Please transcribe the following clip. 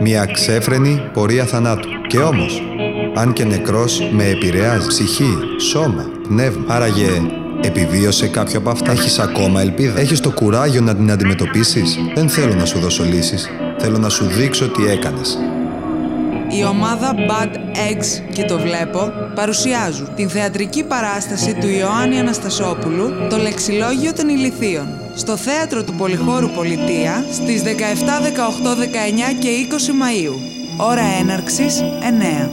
Μια ξέφρενη πορεία θανάτου. Και όμως, αν και νεκρός με επηρεάζει ψυχή, σώμα, πνεύμα. Άραγε επιβίωσε κάποιο από αυτά. Έχεις ακόμα ελπίδα. Έχεις το κουράγιο να την αντιμετωπίσεις. Δεν θέλω να σου δώσω λύσεις. Θέλω να σου δείξω τι έκανες. Η ομάδα Bad Eggs και το βλέπω παρουσιάζουν την θεατρική παράσταση του Ιωάννη Αναστασόπουλου «Το λεξιλόγιο των ηλιθείων» στο Θέατρο του Πολυχώρου Πολιτεία στις 17, 18, 19 και 20 Μαΐου. Ώρα έναρξης 9.